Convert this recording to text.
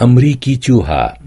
अमरीकी चूहा।